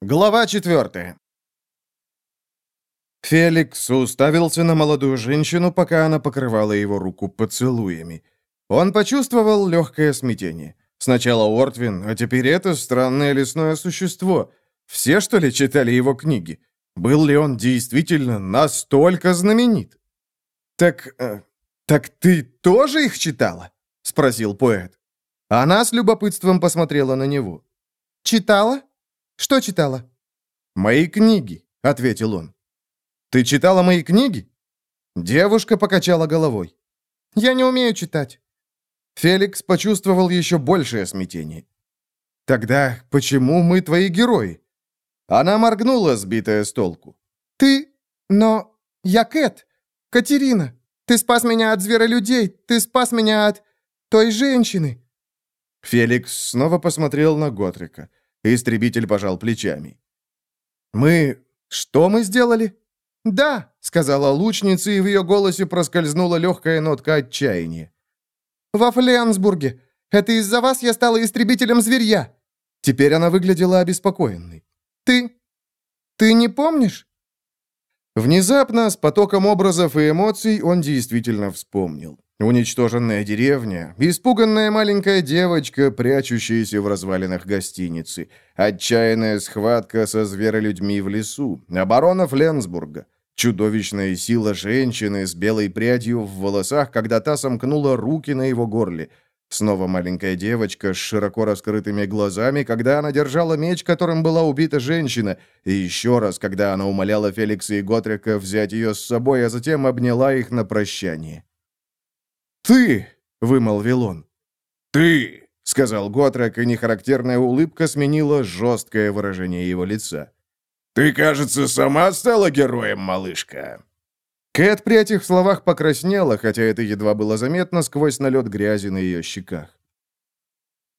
Глава четвертая. Феликс уставился на молодую женщину, пока она покрывала его руку поцелуями. Он почувствовал легкое смятение. Сначала Ортвин, а теперь это странное лесное существо. Все, что ли, читали его книги? Был ли он действительно настолько знаменит? «Так... Э, так ты тоже их читала?» — спросил поэт. Она с любопытством посмотрела на него. «Читала? Что читала?» «Мои книги», — ответил он. «Ты читала мои книги?» Девушка покачала головой. «Я не умею читать». Феликс почувствовал еще большее смятение. «Тогда почему мы твои герои?» Она моргнула, сбитая с толку. «Ты... но... я Кэт. Катерина. Ты спас меня от зверолюдей. Ты спас меня от... той женщины». Феликс снова посмотрел на Готрика. Истребитель пожал плечами. «Мы... что мы сделали?» «Да», — сказала лучница, и в ее голосе проскользнула легкая нотка отчаяния. «Во Фленсбурге. Это из-за вас я стала истребителем зверья». Теперь она выглядела обеспокоенной. «Ты... ты не помнишь?» Внезапно, с потоком образов и эмоций, он действительно вспомнил. Уничтоженная деревня, испуганная маленькая девочка, прячущаяся в развалинах гостиницы, отчаянная схватка со зверолюдьми в лесу, оборона Фленсбурга, чудовищная сила женщины с белой прядью в волосах, когда та сомкнула руки на его горле, снова маленькая девочка с широко раскрытыми глазами, когда она держала меч, которым была убита женщина, и еще раз, когда она умоляла Феликса и Готрика взять ее с собой, а затем обняла их на прощание. «Ты!» — вымолвил он. «Ты!» — сказал Готрек, и нехарактерная улыбка сменила жесткое выражение его лица. «Ты, кажется, сама стала героем, малышка!» Кэт при этих словах покраснела, хотя это едва было заметно сквозь налет грязи на ее щеках.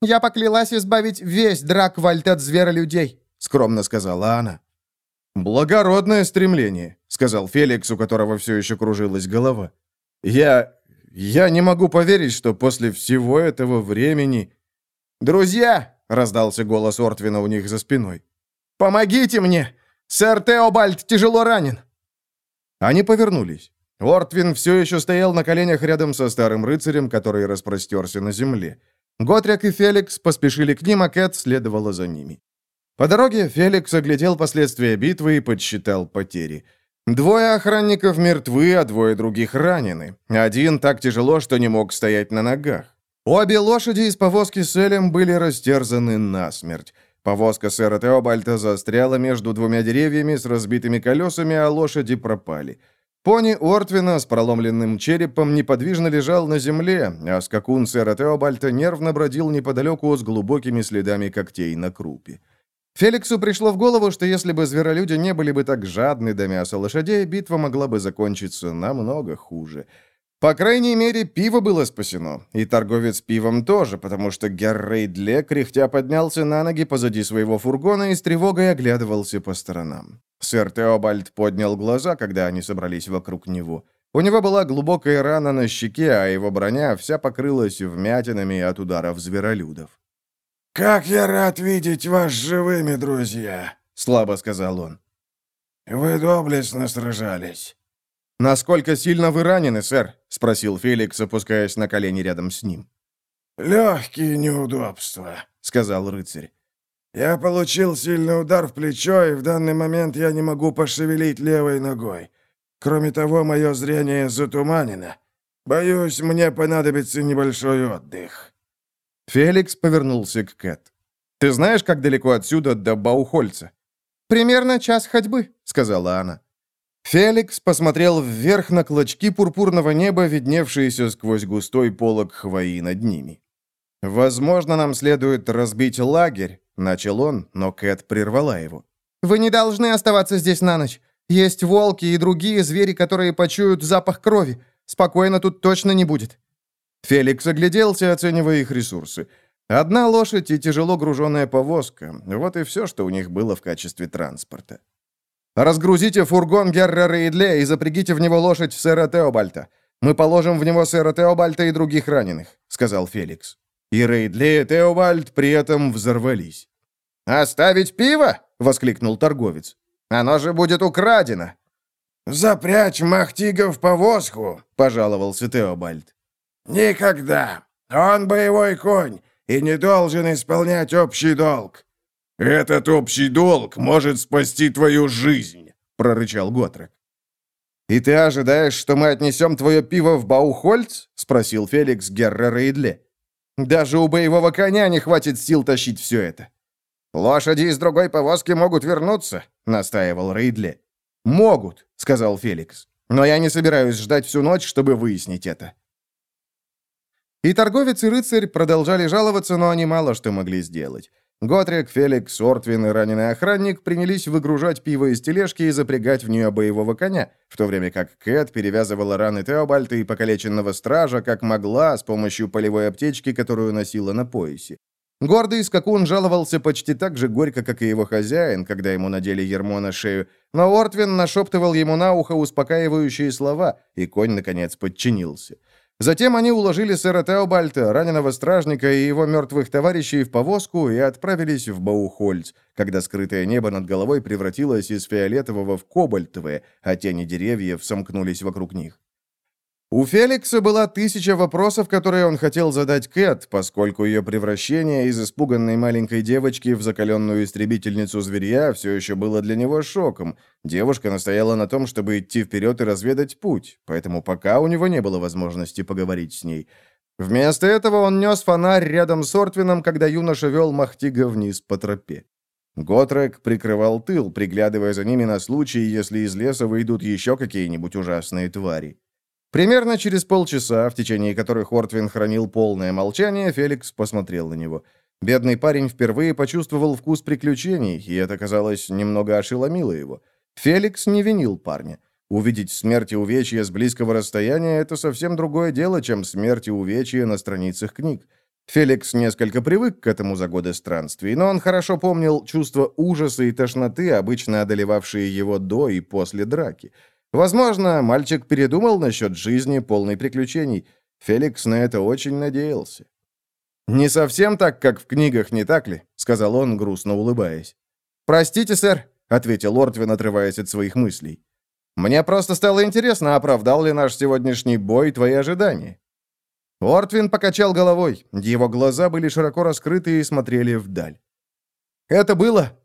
«Я поклялась избавить весь Драквальд от зверолюдей», — скромно сказала она. «Благородное стремление», — сказал Феликс, у которого все еще кружилась голова. «Я... Я не могу поверить, что после всего этого времени... «Друзья!» — раздался голос Ортвина у них за спиной. «Помогите мне! Сэр Теобальд тяжело ранен!» Они повернулись. Ортвин все еще стоял на коленях рядом со старым рыцарем, который распростерся на земле. Готрик и Феликс поспешили к ним, а Кэт следовала за ними. По дороге Феликс оглядел последствия битвы и подсчитал потери – Двое охранников мертвы, а двое других ранены. Один так тяжело, что не мог стоять на ногах. Обе лошади из повозки с Элем были растерзаны насмерть. Повозка сэра Теобальта застряла между двумя деревьями с разбитыми колесами, а лошади пропали. Пони Ортвина с проломленным черепом неподвижно лежал на земле, а скакун сэра Теобальта нервно бродил неподалеку с глубокими следами когтей на крупе. Феликсу пришло в голову, что если бы зверолюди не были бы так жадны до мяса лошадей, битва могла бы закончиться намного хуже. По крайней мере, пиво было спасено, и торговец пивом тоже, потому что Геррейдле кряхтя поднялся на ноги позади своего фургона и с тревогой оглядывался по сторонам. Сэр Теобальд поднял глаза, когда они собрались вокруг него. У него была глубокая рана на щеке, а его броня вся покрылась вмятинами от ударов зверолюдов. «Как я рад видеть вас живыми, друзья!» — слабо сказал он. «Вы доблестно сражались». «Насколько сильно вы ранены, сэр?» — спросил Феликс, опускаясь на колени рядом с ним. «Легкие неудобства», — сказал рыцарь. «Я получил сильный удар в плечо, и в данный момент я не могу пошевелить левой ногой. Кроме того, мое зрение затуманено. Боюсь, мне понадобится небольшой отдых». Феликс повернулся к Кэт. «Ты знаешь, как далеко отсюда до Баухольца?» «Примерно час ходьбы», — сказала она. Феликс посмотрел вверх на клочки пурпурного неба, видневшиеся сквозь густой полог хвои над ними. «Возможно, нам следует разбить лагерь», — начал он, но Кэт прервала его. «Вы не должны оставаться здесь на ночь. Есть волки и другие звери, которые почуют запах крови. Спокойно тут точно не будет. Феликс огляделся, оценивая их ресурсы. Одна лошадь и тяжело груженная повозка. Вот и все, что у них было в качестве транспорта. «Разгрузите фургон Герра Рейдле и запрягите в него лошадь сэра Теобальта. Мы положим в него сэра Теобальта и других раненых», — сказал Феликс. И Рейдле и Теобальд при этом взорвались. «Оставить пиво?» —— воскликнул торговец. «Оно же будет украдено!» «Запрячь Махтига в повозку», — пожаловался Теобальд. «Никогда. Он боевой конь и не должен исполнять общий долг». «Этот общий долг может спасти твою жизнь», — прорычал Готрек. «И ты ожидаешь, что мы отнесем твое пиво в Баухольц?» — спросил Феликс Геррера Рейдле. «Даже у боевого коня не хватит сил тащить все это». «Лошади из другой повозки могут вернуться», — настаивал Рейдле. «Могут», — сказал Феликс. «Но я не собираюсь ждать всю ночь, чтобы выяснить это». И торговец, и рыцарь продолжали жаловаться, но они мало что могли сделать. Готрик, Феликс, Ортвин и раненый охранник принялись выгружать пиво из тележки и запрягать в нее боевого коня, в то время как Кэт перевязывала раны Теобальта и покалеченного стража, как могла, с помощью полевой аптечки, которую носила на поясе. Гордый скакун жаловался почти так же горько, как и его хозяин, когда ему надели ермо на шею, но Ортвин нашептывал ему на ухо успокаивающие слова, и конь, наконец, подчинился. Затем они уложили сэра Теобальта, раненого стражника и его мертвых товарищей в повозку и отправились в Баухольц, когда скрытое небо над головой превратилось из фиолетового в кобальтовое, а тени деревьев сомкнулись вокруг них. У Феликса была тысяча вопросов, которые он хотел задать Кэт, поскольку ее превращение из испуганной маленькой девочки в закаленную истребительницу зверья все еще было для него шоком. Девушка настояла на том, чтобы идти вперед и разведать путь, поэтому пока у него не было возможности поговорить с ней. Вместо этого он нес фонарь рядом с Ортвином, когда юноша вел Махтига вниз по тропе. Готрек прикрывал тыл, приглядывая за ними на случай, если из леса выйдут еще какие-нибудь ужасные твари. Примерно через полчаса, в течение которых Ортвин хранил полное молчание, Феликс посмотрел на него. Бедный парень впервые почувствовал вкус приключений, и это, казалось, немного ошеломило его. Феликс не винил парня. Увидеть смерть и увечья с близкого расстояния – это совсем другое дело, чем смерть и увечья на страницах книг. Феликс несколько привык к этому за годы странствий, но он хорошо помнил чувство ужаса и тошноты, обычно одолевавшие его до и после драки – Возможно, мальчик передумал насчет жизни, полной приключений. Феликс на это очень надеялся. «Не совсем так, как в книгах, не так ли?» — сказал он, грустно улыбаясь. «Простите, сэр», — ответил Ортвин, отрываясь от своих мыслей. «Мне просто стало интересно, оправдал ли наш сегодняшний бой твои ожидания?» Ортвин покачал головой. Его глаза были широко раскрыты и смотрели вдаль. «Это было...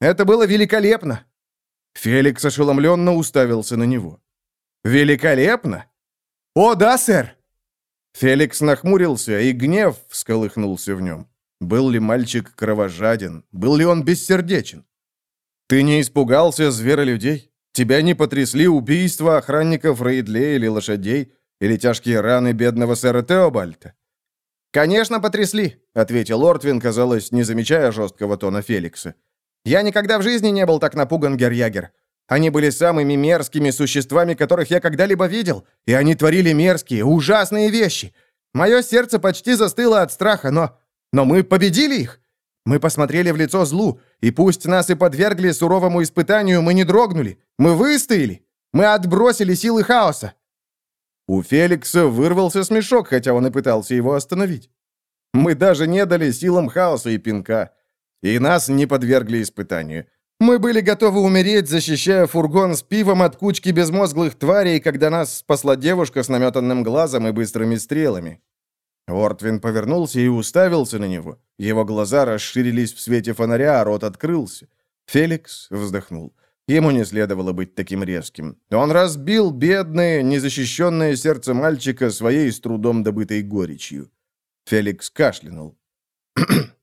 это было великолепно!» Феликс ошеломленно уставился на него. «Великолепно!» «О, да, сэр!» Феликс нахмурился, и гнев всколыхнулся в нем. Был ли мальчик кровожаден? Был ли он бессердечен? «Ты не испугался зверолюдей? Тебя не потрясли убийства охранников Рейдле или лошадей? Или тяжкие раны бедного сэра Теобальта?» «Конечно, потрясли», — ответил Ортвин, казалось, не замечая жесткого тона Феликса. Я никогда в жизни не был так напуган, Герьягер. Они были самыми мерзкими существами, которых я когда-либо видел, и они творили мерзкие, ужасные вещи. Мое сердце почти застыло от страха, но... Но мы победили их. Мы посмотрели в лицо злу, и пусть нас и подвергли суровому испытанию, мы не дрогнули. Мы выстояли. Мы отбросили силы хаоса. У Феликса вырвался смешок, хотя он и пытался его остановить. Мы даже не дали силам хаоса и пинка. И нас не подвергли испытанию. Мы были готовы умереть, защищая фургон с пивом от кучки безмозглых тварей, когда нас спасла девушка с наметанным глазом и быстрыми стрелами. Ортвин повернулся и уставился на него. Его глаза расширились в свете фонаря, а рот открылся. Феликс вздохнул. Ему не следовало быть таким резким. Он разбил бедное, незащищенное сердце мальчика своей с трудом добытой горечью. Феликс кашлянул.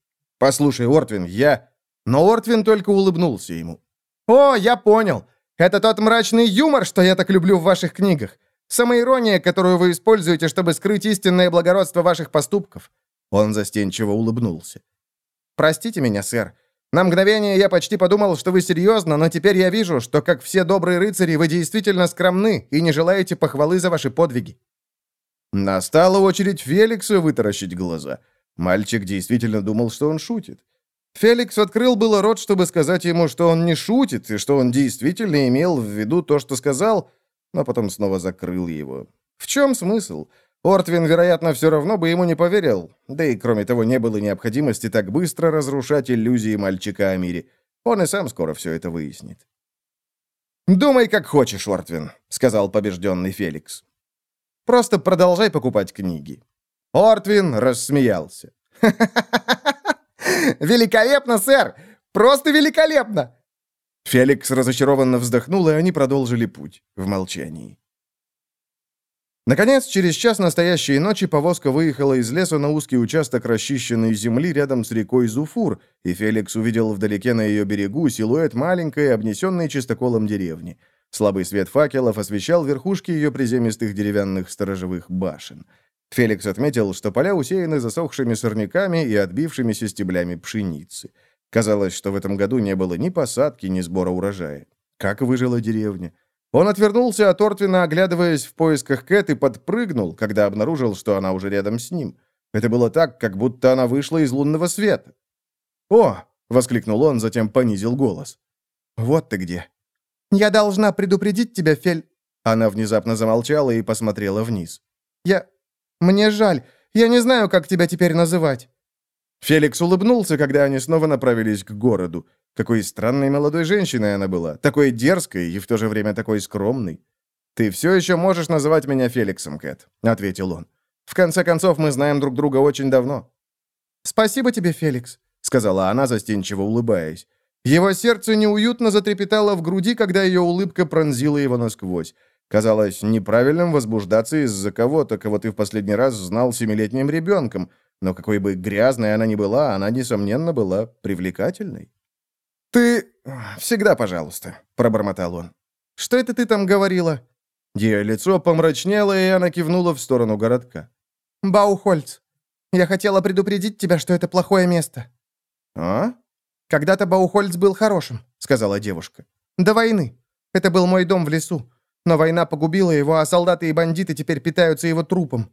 «Послушай, Ортвин, я...» Но Ортвин только улыбнулся ему. «О, я понял. Это тот мрачный юмор, что я так люблю в ваших книгах. Самоирония, которую вы используете, чтобы скрыть истинное благородство ваших поступков». Он застенчиво улыбнулся. «Простите меня, сэр. На мгновение я почти подумал, что вы серьезно, но теперь я вижу, что, как все добрые рыцари, вы действительно скромны и не желаете похвалы за ваши подвиги». Настала очередь Феликса вытаращить глаза – Мальчик действительно думал, что он шутит. Феликс открыл было рот, чтобы сказать ему, что он не шутит, и что он действительно имел в виду то, что сказал, но потом снова закрыл его. В чем смысл? Ортвин, вероятно, все равно бы ему не поверил. Да и, кроме того, не было необходимости так быстро разрушать иллюзии мальчика о мире. Он и сам скоро все это выяснит. «Думай, как хочешь, Ортвин», — сказал побежденный Феликс. «Просто продолжай покупать книги». Ортвин рассмеялся. «Великолепно, сэр! Просто великолепно!» Феликс разочарованно вздохнул, и они продолжили путь в молчании. Наконец, через час настоящей ночи повозка выехала из леса на узкий участок расчищенной земли рядом с рекой Зуфур, и Феликс увидел вдалеке на ее берегу силуэт маленькой, обнесенной чистоколом деревни. Слабый свет факелов освещал верхушки ее приземистых деревянных сторожевых башен. Феликс отметил, что поля усеяны засохшими сорняками и отбившимися стеблями пшеницы. Казалось, что в этом году не было ни посадки, ни сбора урожая. Как выжила деревня? Он отвернулся от Ортвина, оглядываясь в поисках Кэт, и подпрыгнул, когда обнаружил, что она уже рядом с ним. Это было так, как будто она вышла из лунного света. «О!» — воскликнул он, затем понизил голос. «Вот ты где!» «Я должна предупредить тебя, Фель...» Она внезапно замолчала и посмотрела вниз. «Я... Мне жаль. Я не знаю, как тебя теперь называть». Феликс улыбнулся, когда они снова направились к городу. Какой странной молодой женщиной она была, такой дерзкой и в то же время такой скромной. «Ты все еще можешь называть меня Феликсом, Кэт», — ответил он. «В конце концов, мы знаем друг друга очень давно». «Спасибо тебе, Феликс», — сказала она, застенчиво улыбаясь. Его сердце неуютно затрепетало в груди, когда ее улыбка пронзила его насквозь. Казалось неправильным возбуждаться из-за кого-то, кого ты в последний раз знал семилетним ребенком, но какой бы грязной она ни была, она, несомненно, была привлекательной. «Ты... всегда пожалуйста», — пробормотал он. «Что это ты там говорила?» Ее лицо помрачнело, и она кивнула в сторону городка. «Баухольц, я хотела предупредить тебя, что это плохое место». «А?» «Когда-то Баухольц был хорошим», — сказала девушка. «До войны. Это был мой дом в лесу. Но война погубила его, а солдаты и бандиты теперь питаются его трупом».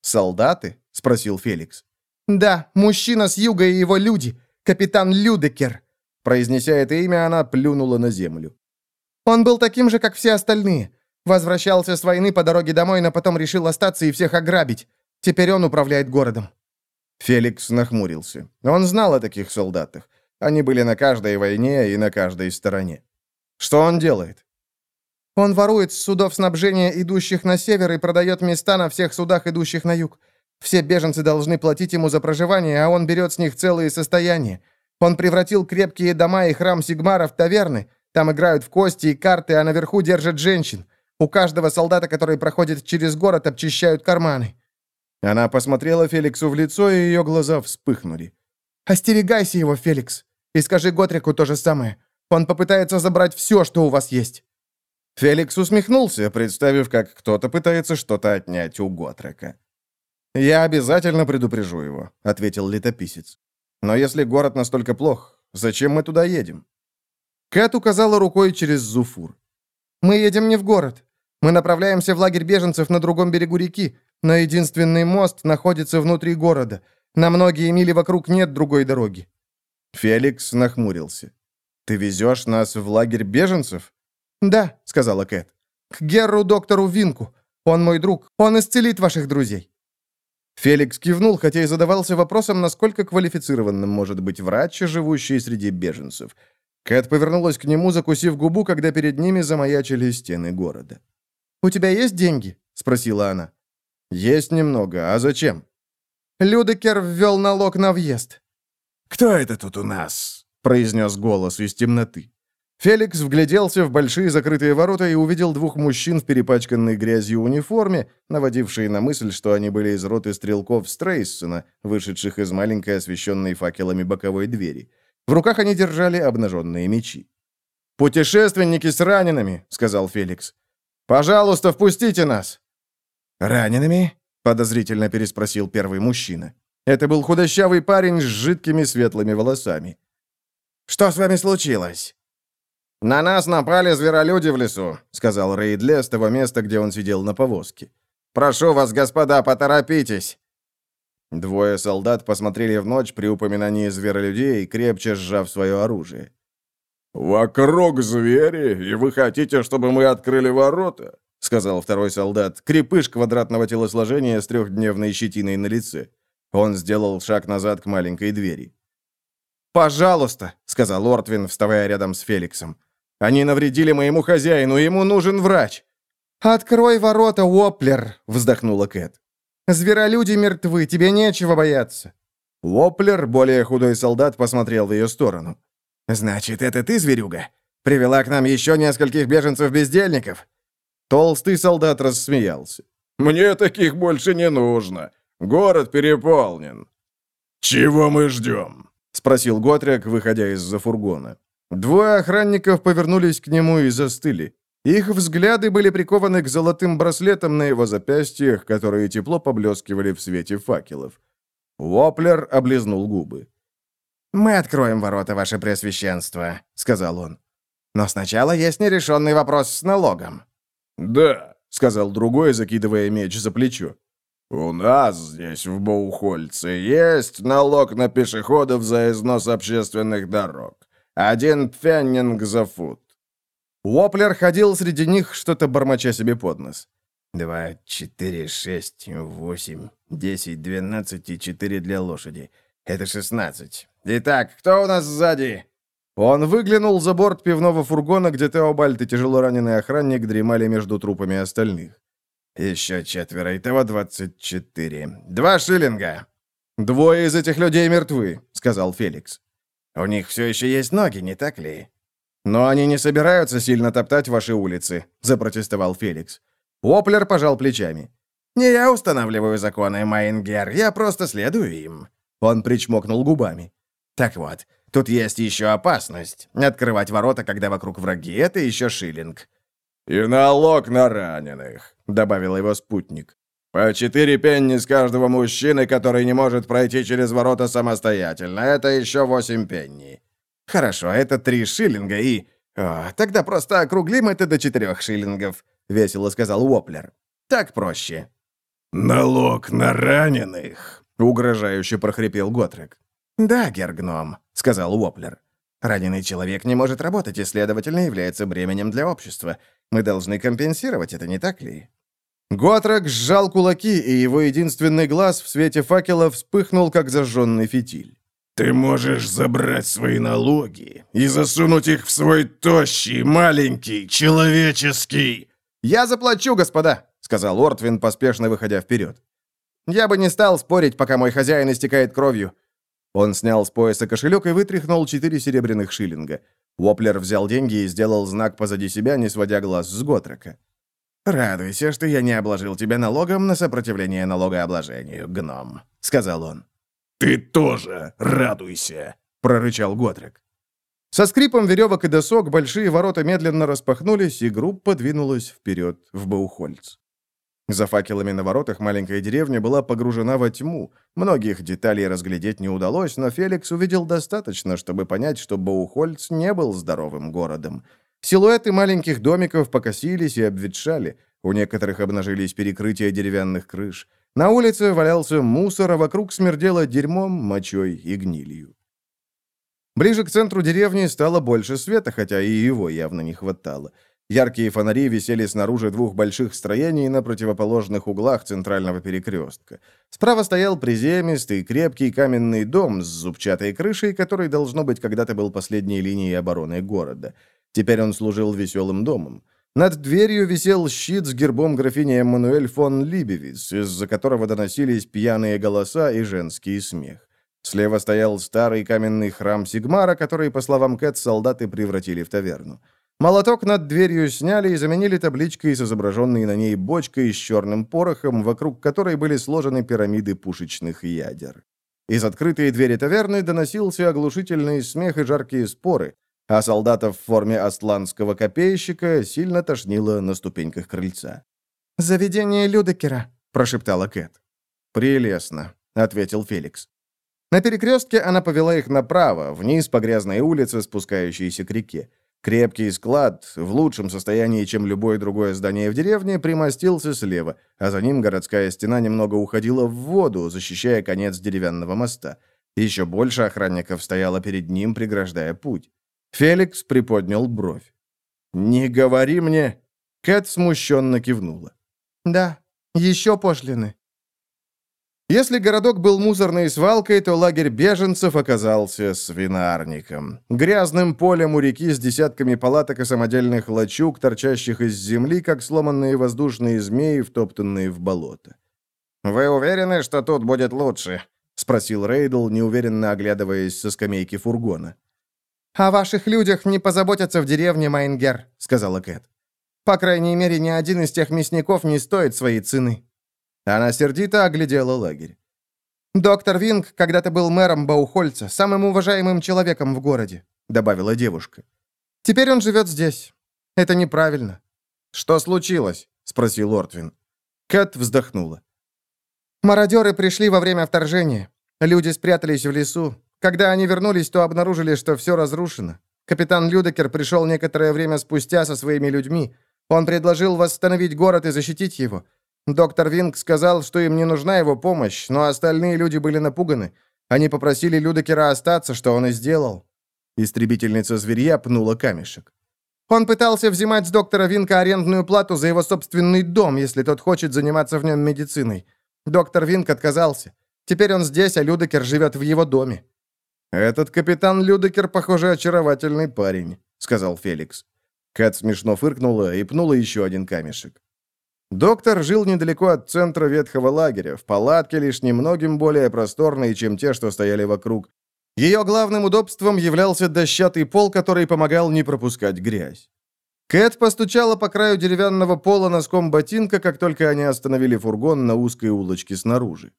«Солдаты?» — спросил Феликс. «Да, мужчина с юга и его люди. Капитан Людекер. Произнеся это имя, она плюнула на землю. «Он был таким же, как все остальные. Возвращался с войны по дороге домой, но потом решил остаться и всех ограбить. Теперь он управляет городом». Феликс нахмурился. Он знал о таких солдатах. Они были на каждой войне и на каждой стороне. Что он делает? Он ворует с судов снабжения, идущих на север, и продает места на всех судах, идущих на юг. Все беженцы должны платить ему за проживание, а он берет с них целые состояния. Он превратил крепкие дома и храм Сигмара в таверны. Там играют в кости и карты, а наверху держат женщин. У каждого солдата, который проходит через город, обчищают карманы». Она посмотрела Феликсу в лицо, и ее глаза вспыхнули. «Остерегайся его, Феликс, и скажи Готрику то же самое. Он попытается забрать все, что у вас есть». Феликс усмехнулся, представив, как кто-то пытается что-то отнять у Готрека. «Я обязательно предупрежу его», — ответил летописец. Но если город настолько плох, зачем мы туда едем?» Кэт указала рукой через Зуфур. «Мы едем не в город. Мы направляемся в лагерь беженцев на другом берегу реки, но единственный мост находится внутри города. На многие мили вокруг нет другой дороги». Феликс нахмурился. «Ты везешь нас в лагерь беженцев?» «Да», — сказала Кэт. «К Герру доктору Винку. Он мой друг. Он исцелит ваших друзей». Феликс кивнул, хотя и задавался вопросом, насколько квалифицированным может быть врач, живущий среди беженцев. Кэт повернулась к нему, закусив губу, когда перед ними замаячили стены города. «У тебя есть деньги?» — спросила она. «Есть немного. А зачем?» Людекер ввел налог на въезд. «Кто это тут у нас?» — произнес голос из темноты. Феликс вгляделся в большие закрытые ворота и увидел двух мужчин в перепачканной грязью униформе, наводившие на мысль, что они были из роты стрелков Стрейссона, вышедших из маленькой освещенной факелами боковой двери. В руках они держали обнаженные мечи. «Путешественники с ранеными», — сказал Феликс. «Пожалуйста, впустите нас!» «Ранеными?» — подозрительно переспросил первый мужчина. Это был худощавый парень с жидкими светлыми волосами. «Что с вами случилось?» «На нас напали зверолюди в лесу», — сказал Рейдле с того места, где он сидел на повозке. «Прошу вас, господа, поторопитесь!» Двое солдат посмотрели в ночь при упоминании зверолюдей, крепче сжав свое оружие. «Вокруг звери, и вы хотите, чтобы мы открыли ворота?» — сказал второй солдат, крепыш квадратного телосложения с трехдневной щетиной на лице. Он сделал шаг назад к маленькой двери. «Пожалуйста», — сказал Ортвин, вставая рядом с Феликсом. «Они навредили моему хозяину, ему нужен врач». «Открой ворота, Уоплер», — вздохнула Кэт. «Зверолюди мертвы, тебе нечего бояться». Уоплер, более худой солдат, посмотрел в ее сторону. «Значит, это ты, зверюга? Привела к нам еще нескольких беженцев-бездельников?» Толстый солдат рассмеялся. «Мне таких больше не нужно. Город переполнен». «Чего мы ждем?» — спросил Готрик, выходя из-за фургона. Двое охранников повернулись к нему и застыли. Их взгляды были прикованы к золотым браслетам на его запястьях, которые тепло поблескивали в свете факелов. Воплер облизнул губы. «Мы откроем ворота, ваше Преосвященство», — сказал он. «Но сначала есть нерешенный вопрос с налогом». «Да», — сказал другой, закидывая меч за плечо. «У нас здесь, в Боухольце, есть налог на пешеходов за износ общественных дорог. Один пфеннинг за фут». Уоплер ходил среди них, что-то бормоча себе под нос. «Два, четыре, шесть, восемь, десять, двенадцать и четыре для лошади. Это шестнадцать. Итак, кто у нас сзади?» Он выглянул за борт пивного фургона, где Теобальд и тяжело раненый охранник дремали между трупами остальных. «Еще четверо, итого двадцать четыре. Два шиллинга!» «Двое из этих людей мертвы», — сказал Феликс. «У них все еще есть ноги, не так ли?» «Но они не собираются сильно топтать ваши улицы», — запротестовал Феликс. Оплер пожал плечами. «Не я устанавливаю законы, Майнгер, я просто следую им». Он причмокнул губами. «Так вот, тут есть еще опасность. Открывать ворота, когда вокруг враги, это еще шиллинг». «И налог на раненых», — добавил его спутник. «По четыре пенни с каждого мужчины, который не может пройти через ворота самостоятельно. Это еще восемь пенни». «Хорошо, это три шиллинга и...» О, «Тогда просто округлим это до четырех шиллингов», — весело сказал Уоплер. «Так проще». «Налог на раненых», — угрожающе прохрипел Готрек. «Да, Гергном», — сказал Уоплер. «Раненый человек не может работать и, следовательно, является бременем для общества. Мы должны компенсировать это, не так ли?» Готрек сжал кулаки, и его единственный глаз в свете факела вспыхнул, как зажженный фитиль. «Ты можешь забрать свои налоги и засунуть их в свой тощий, маленький, человеческий...» «Я заплачу, господа», — сказал Ортвин, поспешно выходя вперед. «Я бы не стал спорить, пока мой хозяин истекает кровью». Он снял с пояса кошелек и вытряхнул четыре серебряных шиллинга. Воплер взял деньги и сделал знак позади себя, не сводя глаз с Готрека. «Радуйся, что я не обложил тебя налогом на сопротивление налогообложению, гном», — сказал он. «Ты тоже радуйся», — прорычал Готрек. Со скрипом веревок и досок большие ворота медленно распахнулись, и группа двинулась вперед в Баухольц. За факелами на воротах маленькая деревня была погружена во тьму. Многих деталей разглядеть не удалось, но Феликс увидел достаточно, чтобы понять, что Баухольц не был здоровым городом. Силуэты маленьких домиков покосились и обветшали. У некоторых обнажились перекрытия деревянных крыш. На улице валялся мусор, а вокруг смердело дерьмом, мочой и гнилью. Ближе к центру деревни стало больше света, хотя и его явно не хватало. Яркие фонари висели снаружи двух больших строений на противоположных углах центрального перекрестка. Справа стоял приземистый, крепкий каменный дом с зубчатой крышей, который, должно быть, когда-то был последней линией обороны города. Теперь он служил веселым домом. Над дверью висел щит с гербом графини Эммануэль фон Либевиц, из-за которого доносились пьяные голоса и женский смех. Слева стоял старый каменный храм Сигмара, который, по словам Кэт, солдаты превратили в таверну. Молоток над дверью сняли и заменили табличкой с изображенной на ней бочкой с черным порохом, вокруг которой были сложены пирамиды пушечных ядер. Из открытой двери таверны доносился оглушительный смех и жаркие споры, а солдатов в форме асланского копейщика сильно тошнило на ступеньках крыльца. «Заведение Людекера», — прошептала Кэт. «Прелестно», — ответил Феликс. На перекрестке она повела их направо, вниз по грязной улице, спускающейся к реке. Крепкий склад, в лучшем состоянии, чем любое другое здание в деревне, примостился слева, а за ним городская стена немного уходила в воду, защищая конец деревянного моста. Еще больше охранников стояло перед ним, преграждая путь. Феликс приподнял бровь. «Не говори мне!» Кэт смущенно кивнула. «Да, еще пошлины». Если городок был мусорной свалкой, то лагерь беженцев оказался свинарником. Грязным полем у реки с десятками палаток и самодельных лачуг, торчащих из земли, как сломанные воздушные змеи, втоптанные в болото. «Вы уверены, что тут будет лучше?» — спросил Рейдл, неуверенно оглядываясь со скамейки фургона. «О ваших людях не позаботятся в деревне, Майнгер», — сказала Кэт. «По крайней мере, ни один из тех мясников не стоит своей цены». Она сердито оглядела лагерь. «Доктор Винг когда-то был мэром Баухольца, самым уважаемым человеком в городе», — добавила девушка. «Теперь он живет здесь. Это неправильно». «Что случилось?» — спросил Ортвин. Кэт вздохнула. «Мародеры пришли во время вторжения. Люди спрятались в лесу. Когда они вернулись, то обнаружили, что все разрушено. Капитан Людекер пришел некоторое время спустя со своими людьми. Он предложил восстановить город и защитить его. Доктор Винг сказал, что им не нужна его помощь, но остальные люди были напуганы. Они попросили Людекера остаться, что он и сделал. Истребительница зверья пнула камешек. Он пытался взимать с доктора Винка арендную плату за его собственный дом, если тот хочет заниматься в нем медициной. Доктор Винк отказался. Теперь он здесь, а Людекер живет в его доме. «Этот капитан Людекер, похоже, очаровательный парень», — сказал Феликс. Кэт смешно фыркнула и пнула еще один камешек. Доктор жил недалеко от центра ветхого лагеря, в палатке лишь немногим более просторной, чем те, что стояли вокруг. Ее главным удобством являлся дощатый пол, который помогал не пропускать грязь. Кэт постучала по краю деревянного пола носком ботинка, как только они остановили фургон на узкой улочке снаружи.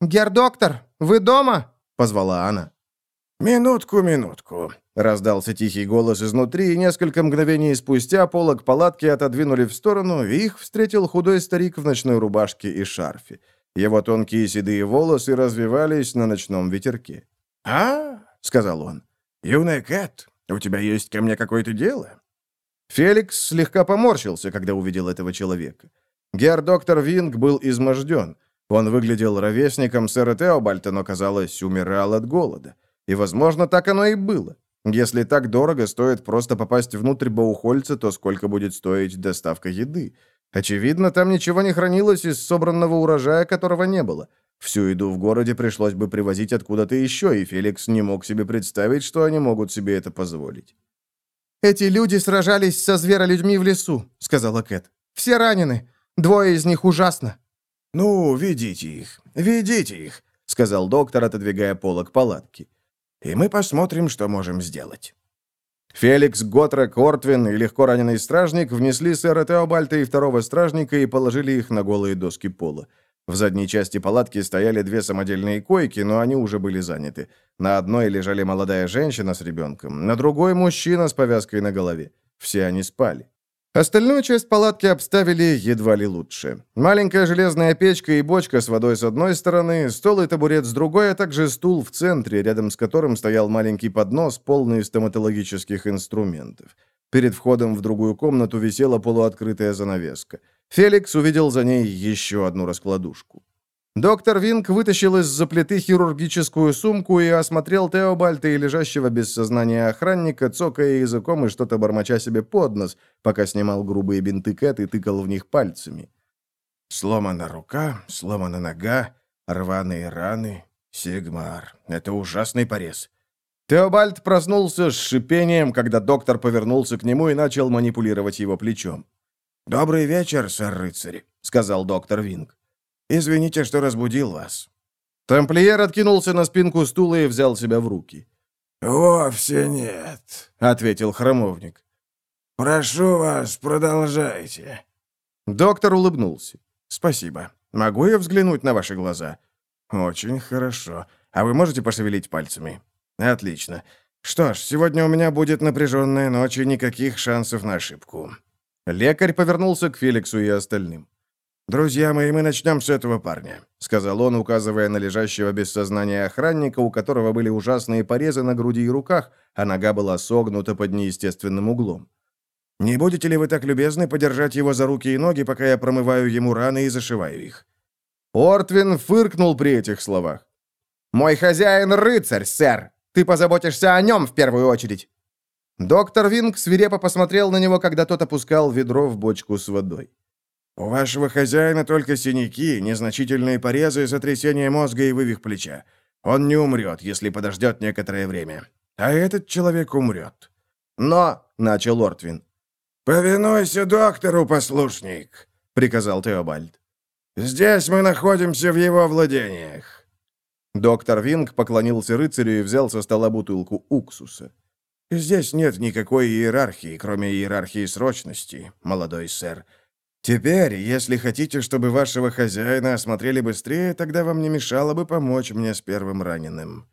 «Гердоктор, вы дома?» — позвала она. «Минутку, минутку», — раздался тихий голос изнутри, и несколько мгновений спустя полок палатки отодвинули в сторону, и их встретил худой старик в ночной рубашке и шарфе. Его тонкие седые волосы развивались на ночном ветерке. «А, — сказал он, — юная Кэт, у тебя есть ко мне какое-то дело?» Феликс слегка поморщился, когда увидел этого человека. Гер-доктор Винг был изможден. Он выглядел ровесником сэра Теобальта, но, казалось, умирал от голода. И, возможно, так оно и было. Если так дорого стоит просто попасть внутрь Баухольца, то сколько будет стоить доставка еды? Очевидно, там ничего не хранилось из собранного урожая, которого не было. Всю еду в городе пришлось бы привозить откуда-то еще, и Феликс не мог себе представить, что они могут себе это позволить. «Эти люди сражались со зверолюдьми в лесу», — сказала Кэт. «Все ранены. Двое из них ужасно». «Ну, ведите их, ведите их», — сказал доктор, отодвигая полок палатки и мы посмотрим, что можем сделать». Феликс, Готрек, Ортвин и легко раненый стражник внесли сэра Теобальта и второго стражника и положили их на голые доски пола. В задней части палатки стояли две самодельные койки, но они уже были заняты. На одной лежали молодая женщина с ребенком, на другой мужчина с повязкой на голове. Все они спали. Остальную часть палатки обставили едва ли лучше. Маленькая железная печка и бочка с водой с одной стороны, стол и табурет с другой, а также стул в центре, рядом с которым стоял маленький поднос, полный стоматологических инструментов. Перед входом в другую комнату висела полуоткрытая занавеска. Феликс увидел за ней еще одну раскладушку. Доктор Винк вытащил из-за плиты хирургическую сумку и осмотрел Теобальта и лежащего без сознания охранника, цокая языком и что-то бормоча себе под нос, пока снимал грубые бинты Кэт и тыкал в них пальцами. «Сломана рука, сломана нога, рваные раны, Сигмар. Это ужасный порез». Теобальд проснулся с шипением, когда доктор повернулся к нему и начал манипулировать его плечом. «Добрый вечер, сэр-рыцарь», — сказал доктор Винг. Извините, что разбудил вас». Тамплиер откинулся на спинку стула и взял себя в руки. «Вовсе нет», — ответил храмовник. «Прошу вас, продолжайте». Доктор улыбнулся. «Спасибо. Могу я взглянуть на ваши глаза?» «Очень хорошо. А вы можете пошевелить пальцами?» «Отлично. Что ж, сегодня у меня будет напряженная ночь и никаких шансов на ошибку». Лекарь повернулся к Феликсу и остальным. «Друзья мои, мы начнем с этого парня», — сказал он, указывая на лежащего без сознания охранника, у которого были ужасные порезы на груди и руках, а нога была согнута под неестественным углом. «Не будете ли вы так любезны подержать его за руки и ноги, пока я промываю ему раны и зашиваю их?» Ортвин фыркнул при этих словах. «Мой хозяин — рыцарь, сэр! Ты позаботишься о нем в первую очередь!» Доктор Винг свирепо посмотрел на него, когда тот опускал ведро в бочку с водой. У вашего хозяина только синяки, незначительные порезы, сотрясение мозга и вывих плеча. Он не умрет, если подождет некоторое время. А этот человек умрет. Но, — начал Ортвин. «Повинуйся доктору, послушник», — приказал Теобальд. «Здесь мы находимся в его владениях». Доктор Винг поклонился рыцарю и взял со стола бутылку уксуса. «Здесь нет никакой иерархии, кроме иерархии срочности, молодой сэр. Теперь, если хотите, чтобы вашего хозяина осмотрели быстрее, тогда вам не мешало бы помочь мне с первым раненым».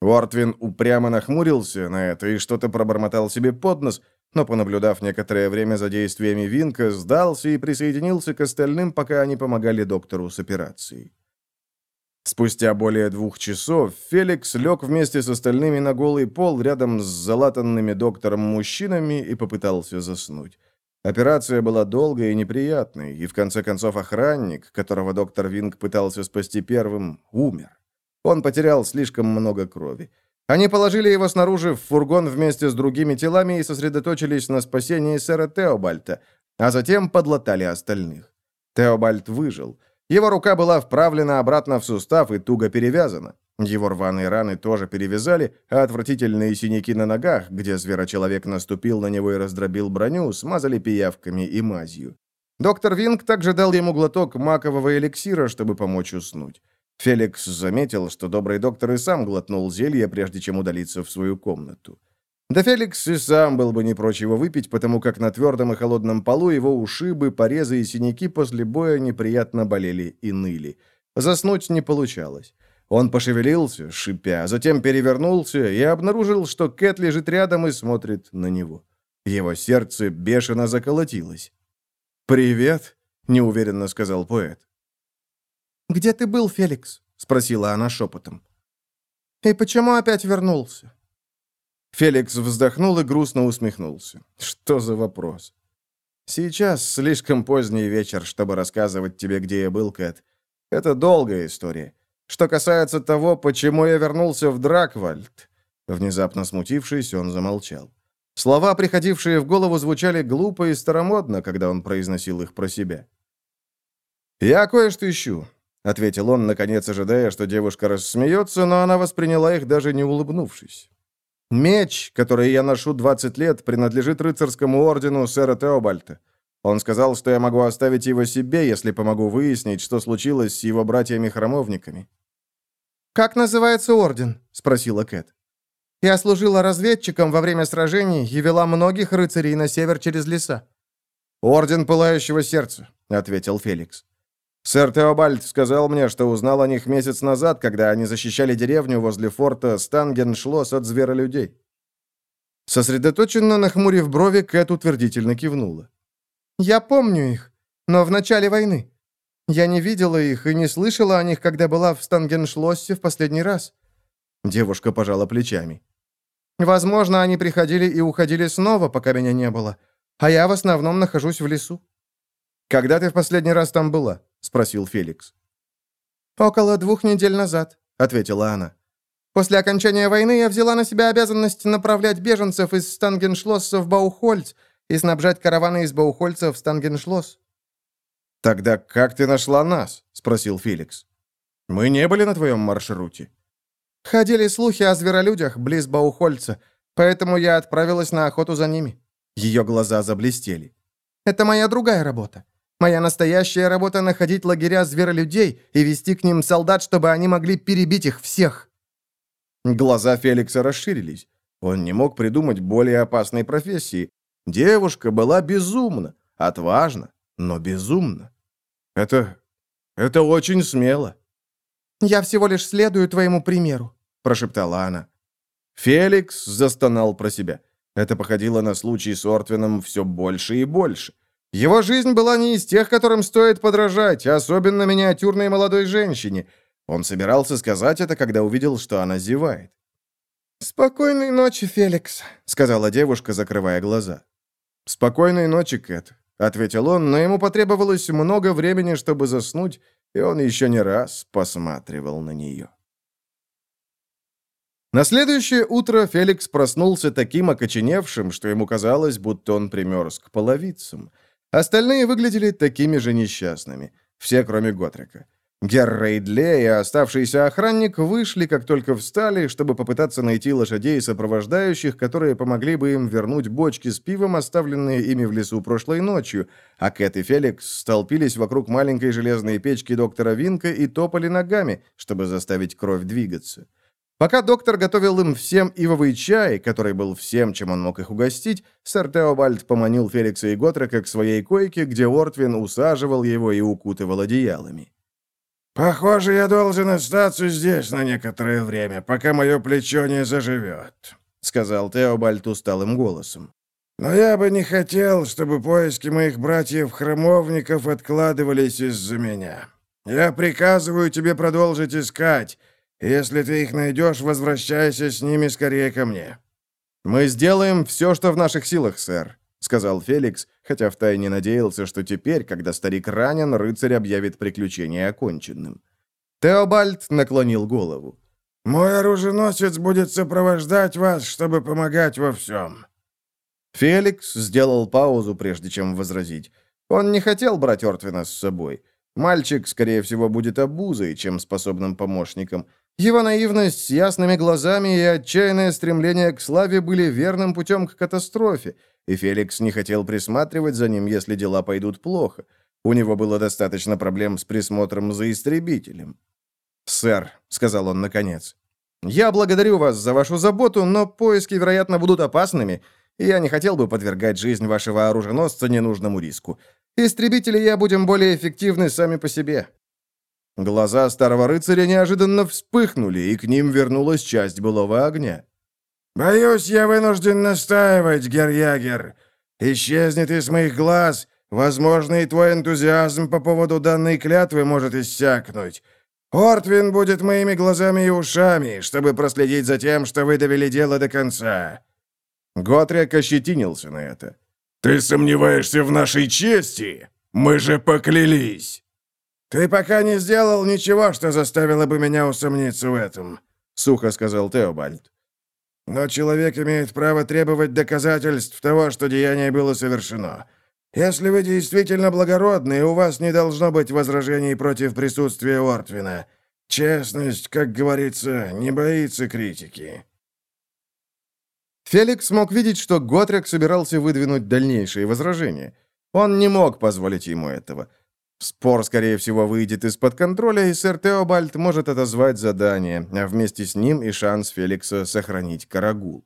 Уортвин упрямо нахмурился на это и что-то пробормотал себе под нос, но, понаблюдав некоторое время за действиями Винка, сдался и присоединился к остальным, пока они помогали доктору с операцией. Спустя более двух часов Феликс лег вместе с остальными на голый пол рядом с залатанными доктором мужчинами и попытался заснуть. Операция была долгой и неприятной, и в конце концов охранник, которого доктор Винг пытался спасти первым, умер. Он потерял слишком много крови. Они положили его снаружи в фургон вместе с другими телами и сосредоточились на спасении сэра Теобальта, а затем подлатали остальных. Теобальт выжил. Его рука была вправлена обратно в сустав и туго перевязана. Его рваные раны тоже перевязали, а отвратительные синяки на ногах, где зверочеловек наступил на него и раздробил броню, смазали пиявками и мазью. Доктор Винг также дал ему глоток макового эликсира, чтобы помочь уснуть. Феликс заметил, что добрый доктор и сам глотнул зелье, прежде чем удалиться в свою комнату. Да Феликс и сам был бы не прочь его выпить, потому как на твердом и холодном полу его ушибы, порезы и синяки после боя неприятно болели и ныли. Заснуть не получалось. Он пошевелился, шипя, затем перевернулся и обнаружил, что Кэт лежит рядом и смотрит на него. Его сердце бешено заколотилось. «Привет», — неуверенно сказал поэт. «Где ты был, Феликс?» — спросила она шепотом. «И почему опять вернулся?» Феликс вздохнул и грустно усмехнулся. «Что за вопрос?» «Сейчас слишком поздний вечер, чтобы рассказывать тебе, где я был, Кэт. Это долгая история. Что касается того, почему я вернулся в Драквальд...» Внезапно смутившись, он замолчал. Слова, приходившие в голову, звучали глупо и старомодно, когда он произносил их про себя. «Я кое-что ищу», — ответил он, наконец ожидая, что девушка рассмеется, но она восприняла их, даже не улыбнувшись. «Меч, который я ношу 20 лет, принадлежит рыцарскому ордену сэра Теобальта. Он сказал, что я могу оставить его себе, если помогу выяснить, что случилось с его братьями-храмовниками. «Как называется орден?» — спросила Кэт. «Я служила разведчиком во время сражений и вела многих рыцарей на север через леса». «Орден Пылающего Сердца», — ответил Феликс. «Сэр Теобальд сказал мне, что узнал о них месяц назад, когда они защищали деревню возле форта Стангеншлосс от зверолюдей». Сосредоточенно нахмурив брови, Кэт утвердительно кивнула. Я помню их, но в начале войны. Я не видела их и не слышала о них, когда была в Стангеншлоссе в последний раз». Девушка пожала плечами. «Возможно, они приходили и уходили снова, пока меня не было, а я в основном нахожусь в лесу». «Когда ты в последний раз там была?» — спросил Феликс. «Около двух недель назад», — ответила она. «После окончания войны я взяла на себя обязанность направлять беженцев из Стангеншлосса в Баухольц, и снабжать караваны из Баухольца в Стангеншлосс». «Тогда как ты нашла нас?» — спросил Феликс. «Мы не были на твоем маршруте». «Ходили слухи о зверолюдях близ Баухольца, поэтому я отправилась на охоту за ними». Ее глаза заблестели. «Это моя другая работа. Моя настоящая работа — находить лагеря зверолюдей и вести к ним солдат, чтобы они могли перебить их всех». Глаза Феликса расширились. Он не мог придумать более опасной профессии, Девушка была безумна, отважна, но безумна. Это... это очень смело. «Я всего лишь следую твоему примеру», — прошептала она. Феликс застонал про себя. Это походило на случай с Ортвином все больше и больше. Его жизнь была не из тех, которым стоит подражать, особенно миниатюрной молодой женщине. Он собирался сказать это, когда увидел, что она зевает. «Спокойной ночи, Феликс», — сказала девушка, закрывая глаза. «Спокойной ночи, Кэт», — ответил он, но ему потребовалось много времени, чтобы заснуть, и он еще не раз посматривал на нее. На следующее утро Феликс проснулся таким окоченевшим, что ему казалось, будто он примерз к половицам. Остальные выглядели такими же несчастными. Все, кроме Готрека. Герр Рейдле и оставшийся охранник вышли, как только встали, чтобы попытаться найти лошадей сопровождающих, которые помогли бы им вернуть бочки с пивом, оставленные ими в лесу прошлой ночью, а Кэт и Феликс столпились вокруг маленькой железной печки доктора Винка и топали ногами, чтобы заставить кровь двигаться. Пока доктор готовил им всем ивовый чай, который был всем, чем он мог их угостить, сэр Теобальд поманил Феликса и Готрека к своей койке, где Ортвин усаживал его и укутывал одеялами. «Похоже, я должен остаться здесь на некоторое время, пока мое плечо не заживет», — сказал Теобальд усталым голосом. «Но я бы не хотел, чтобы поиски моих братьев-храмовников откладывались из-за меня. Я приказываю тебе продолжить искать. Если ты их найдешь, возвращайся с ними скорее ко мне». «Мы сделаем все, что в наших силах, сэр», — сказал Феликс, хотя втайне надеялся, что теперь, когда старик ранен, рыцарь объявит приключение оконченным. Теобальд наклонил голову. «Мой оруженосец будет сопровождать вас, чтобы помогать во всем». Феликс сделал паузу, прежде чем возразить. Он не хотел брать Ортвина с собой. Мальчик, скорее всего, будет обузой, чем способным помощником. Его наивность с ясными глазами и отчаянное стремление к славе были верным путем к катастрофе, и Феликс не хотел присматривать за ним, если дела пойдут плохо. У него было достаточно проблем с присмотром за истребителем. «Сэр», — сказал он наконец, — «я благодарю вас за вашу заботу, но поиски, вероятно, будут опасными, и я не хотел бы подвергать жизнь вашего оруженосца ненужному риску. Истребители я будем более эффективны сами по себе». Глаза старого рыцаря неожиданно вспыхнули, и к ним вернулась часть былого огня. «Боюсь, я вынужден настаивать, Герьягер. Исчезнет из моих глаз. Возможно, и твой энтузиазм по поводу данной клятвы может иссякнуть. Ортвин будет моими глазами и ушами, чтобы проследить за тем, что вы довели дело до конца». Готрик ощетинился на это. «Ты сомневаешься в нашей чести? Мы же поклялись!» «Ты пока не сделал ничего, что заставило бы меня усомниться в этом», — сухо сказал Теобальд. Но человек имеет право требовать доказательств того, что деяние было совершено. Если вы действительно благородны, у вас не должно быть возражений против присутствия Ортвина. Честность, как говорится, не боится критики». Феликс мог видеть, что Готрек собирался выдвинуть дальнейшие возражения. Он не мог позволить ему этого. Спор, скорее всего, выйдет из-под контроля, и сэр Теобальд может отозвать задание, а вместе с ним и шанс Феликса сохранить Карагул.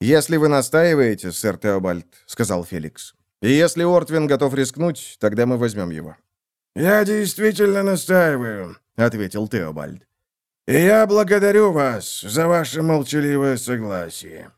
«Если вы настаиваете, сэр Теобальд», — сказал Феликс, «и если Ортвин готов рискнуть, тогда мы возьмем его». «Я действительно настаиваю», — ответил Теобальд. «И я благодарю вас за ваше молчаливое согласие».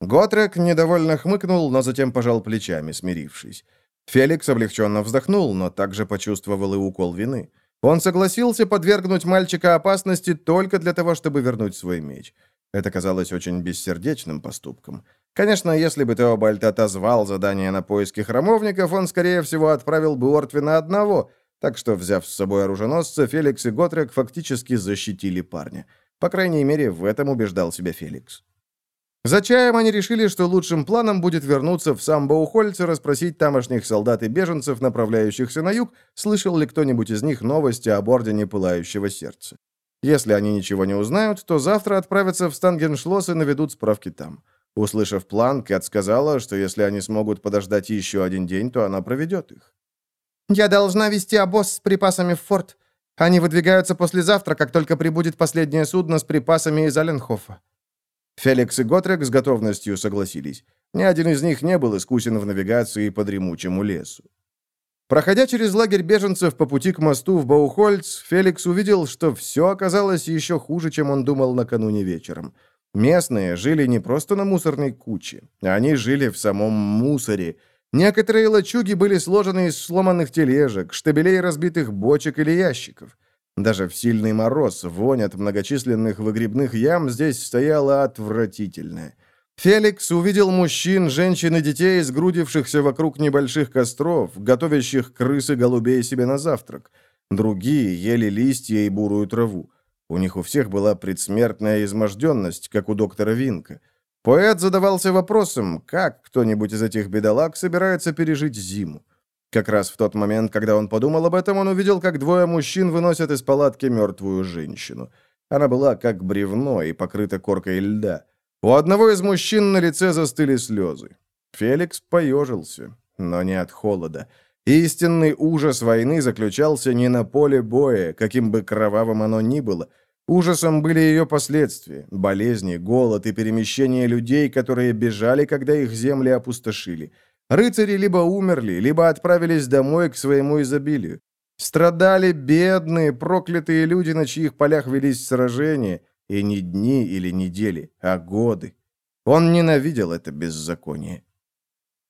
Готрек недовольно хмыкнул, но затем пожал плечами, смирившись. Феликс облегченно вздохнул, но также почувствовал и укол вины. Он согласился подвергнуть мальчика опасности только для того, чтобы вернуть свой меч. Это казалось очень бессердечным поступком. Конечно, если бы Теобальд отозвал задание на поиски храмовников, он, скорее всего, отправил бы Ортвина одного, так что, взяв с собой оруженосца, Феликс и Готрек фактически защитили парня. По крайней мере, в этом убеждал себя Феликс. За чаем они решили, что лучшим планом будет вернуться в сам Баухольц и расспросить тамошних солдат и беженцев, направляющихся на юг, слышал ли кто-нибудь из них новости об Ордене Пылающего Сердца. Если они ничего не узнают, то завтра отправятся в Стангеншлосс и наведут справки там. Услышав план, Кэт сказала, что если они смогут подождать еще один день, то она проведет их. «Я должна вести обоз с припасами в форт. Они выдвигаются послезавтра, как только прибудет последнее судно с припасами из Аленхофа. Феликс и Готрек с готовностью согласились. Ни один из них не был искусен в навигации по дремучему лесу. Проходя через лагерь беженцев по пути к мосту в Баухольц, Феликс увидел, что все оказалось еще хуже, чем он думал накануне вечером. Местные жили не просто на мусорной куче, они жили в самом мусоре. Некоторые лачуги были сложены из сломанных тележек, штабелей разбитых бочек или ящиков. Даже в сильный мороз вонь от многочисленных выгребных ям здесь стояла отвратительная. Феликс увидел мужчин, женщин и детей, сгрудившихся вокруг небольших костров, готовящих крысы голубей себе на завтрак. Другие ели листья и бурую траву. У них у всех была предсмертная изможденность, как у доктора Винка. Поэт задавался вопросом, как кто-нибудь из этих бедолаг собирается пережить зиму. Как раз в тот момент, когда он подумал об этом, он увидел, как двое мужчин выносят из палатки мертвую женщину. Она была как бревно и покрыта коркой льда. У одного из мужчин на лице застыли слезы. Феликс поежился, но не от холода. Истинный ужас войны заключался не на поле боя, каким бы кровавым оно ни было. Ужасом были ее последствия – болезни, голод и перемещение людей, которые бежали, когда их земли опустошили – Рыцари либо умерли, либо отправились домой к своему изобилию. Страдали бедные, проклятые люди, на чьих полях велись сражения, и не дни или недели, а годы. Он ненавидел это беззаконие.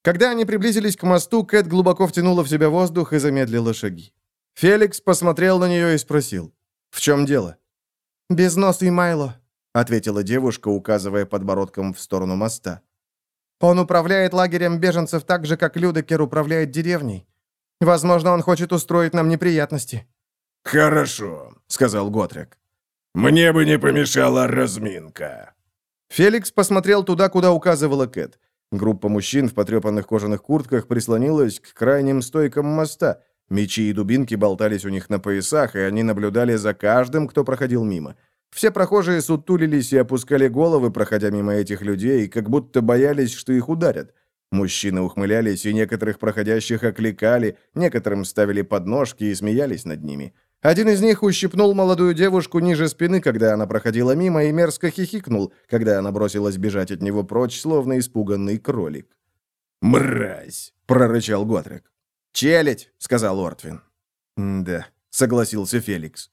Когда они приблизились к мосту, Кэт глубоко втянула в себя воздух и замедлила шаги. Феликс посмотрел на нее и спросил, «В чем дело?» «Без носа и Майло», — ответила девушка, указывая подбородком в сторону моста. Он управляет лагерем беженцев так же, как Людекер управляет деревней. Возможно, он хочет устроить нам неприятности». «Хорошо», — сказал Готрек. «Мне бы не помешала разминка». Феликс посмотрел туда, куда указывала Кэт. Группа мужчин в потрепанных кожаных куртках прислонилась к крайним стойкам моста. Мечи и дубинки болтались у них на поясах, и они наблюдали за каждым, кто проходил мимо. Все прохожие сутулились и опускали головы, проходя мимо этих людей, как будто боялись, что их ударят. Мужчины ухмылялись, и некоторых проходящих окликали, некоторым ставили подножки и смеялись над ними. Один из них ущипнул молодую девушку ниже спины, когда она проходила мимо, и мерзко хихикнул, когда она бросилась бежать от него прочь, словно испуганный кролик. «Мразь!» — прорычал Готрек. «Челядь!» — сказал Ортвин. «Да», — согласился Феликс.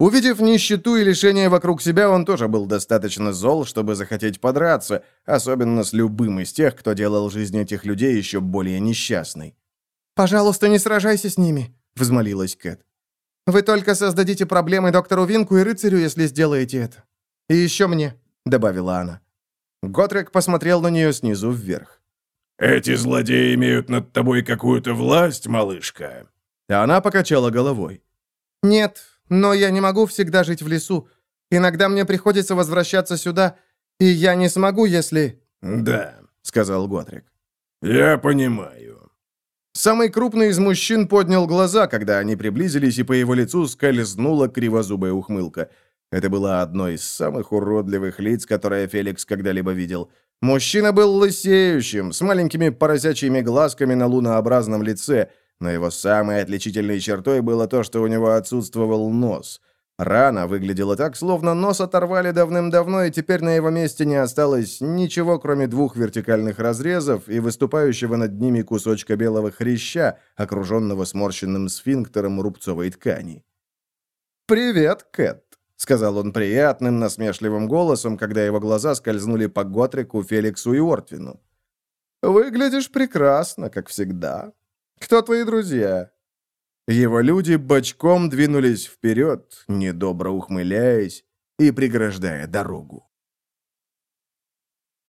Увидев нищету и лишение вокруг себя, он тоже был достаточно зол, чтобы захотеть подраться, особенно с любым из тех, кто делал жизнь этих людей еще более несчастной. «Пожалуйста, не сражайся с ними», — взмолилась Кэт. «Вы только создадите проблемы доктору Винку и рыцарю, если сделаете это. И еще мне», — добавила она. Готрек посмотрел на нее снизу вверх. «Эти злодеи имеют над тобой какую-то власть, малышка?» Она покачала головой. «Нет, но я не могу всегда жить в лесу. Иногда мне приходится возвращаться сюда, и я не смогу, если...» «Да», — сказал Готрик. «Я понимаю». Самый крупный из мужчин поднял глаза, когда они приблизились, и по его лицу скользнула кривозубая ухмылка. Это было одно из самых уродливых лиц, которое Феликс когда-либо видел. Мужчина был лысеющим, с маленькими поросячьими глазками на лунообразном лице — но его самой отличительной чертой было то, что у него отсутствовал нос. Рана выглядела так, словно нос оторвали давным-давно, и теперь на его месте не осталось ничего, кроме двух вертикальных разрезов и выступающего над ними кусочка белого хряща, окруженного сморщенным сфинктером рубцовой ткани. «Привет, Кэт», — сказал он приятным, насмешливым голосом, когда его глаза скользнули по Готрику, Феликсу и Ортвину. «Выглядишь прекрасно, как всегда. Кто твои друзья?» Его люди бочком двинулись вперед, недобро ухмыляясь и преграждая дорогу.